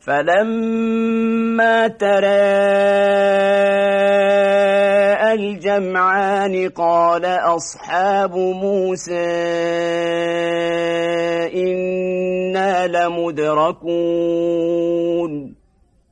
فلما تَرَاءَ الجمعان قال أصحاب موسى إنا لمدركون